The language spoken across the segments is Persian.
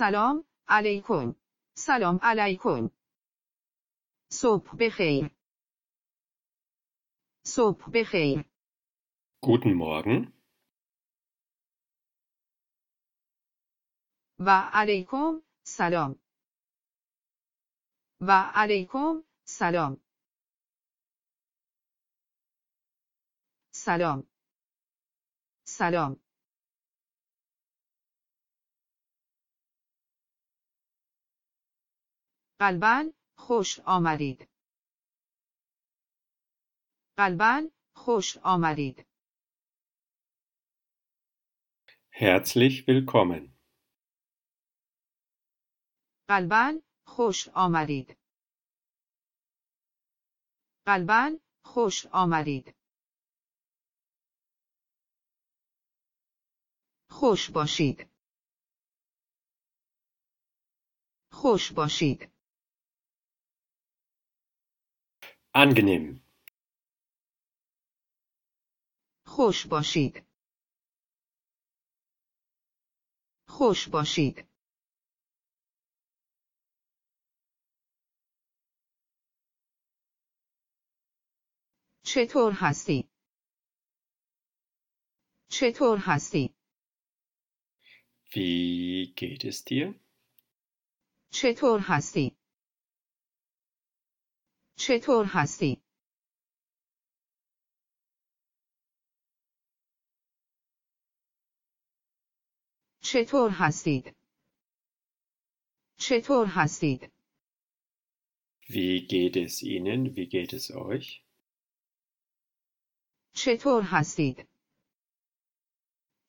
سلام علیکم. سلام علیکم. صبح بخیر. صبح بخیر. Guten Morgen. و علیکم سلام. و علیکم سلام. سلام. سلام. قلبا خوش آمدید قلبا خوش آمدید Herzlich willkommen. قلبا خوش آمدید قلبا خوش آمدید خوش باشید. خوش باشید. Angenehm. خوش باشید خوش باشید چطور هستی؟ چطور هستی؟ Wie geht es dir? چطور هستی؟ چطور هستی؟ چطور هستید؟ چطور هستید؟ Wie geht es Ihnen? Wie geht es euch? چطور هستید؟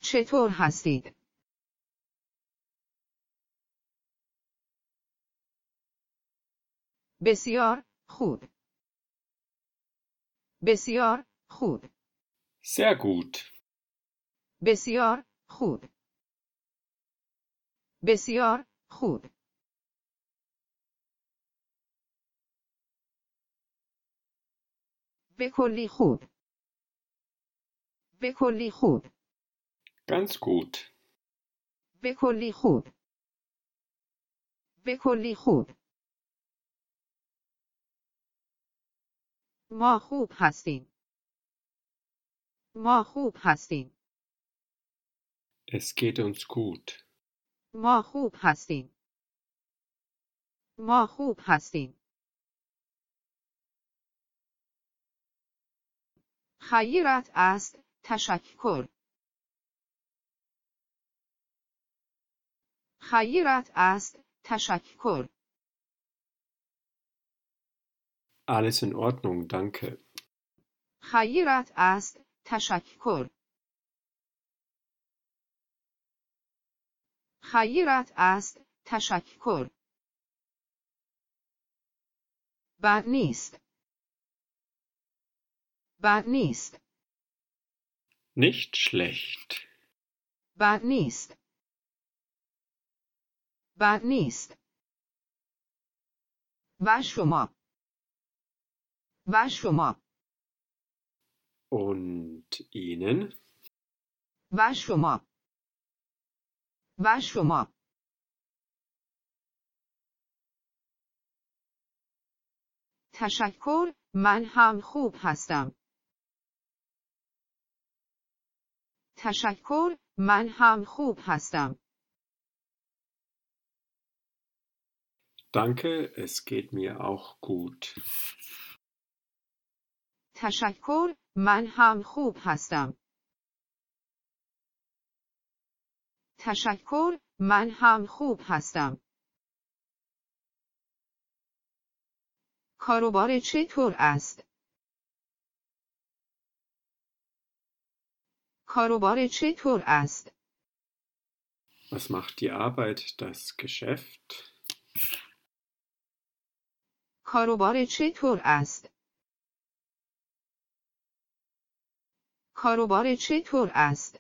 چطور هستید؟ بسیار خوب بسیار خوب Sehr gut. بسیار خوب بسیار خوب به کلی خوب به کلی خوب Ganz gut. به کلی خوب به کلی خوب ما خوب هستیم. ما خوب هستیم. Es geht uns gut. ما خوب هستیم. ما خوب هستیم. خیرت است تشکر. خیرت است تشکر. Alles in Ordnung, danke. خیرت است تشکر خیرت است تشکر بد نیست بد نیست Nicht schlecht. بد نیست بد نیست و شما و شما Und Ihnen? و شما و شما تشکر من هم خوب هستم تشکر من هم خوب هستم Danke, es geht mir auch gut. تشکر من هم خوب هستم تشکر من هم خوب هستم کاروبار چطور است؟ کاروبار چطور است؟ Was macht die Arbeit, das Geschäft? کاروبار چطور است؟ کاروبار چطور است؟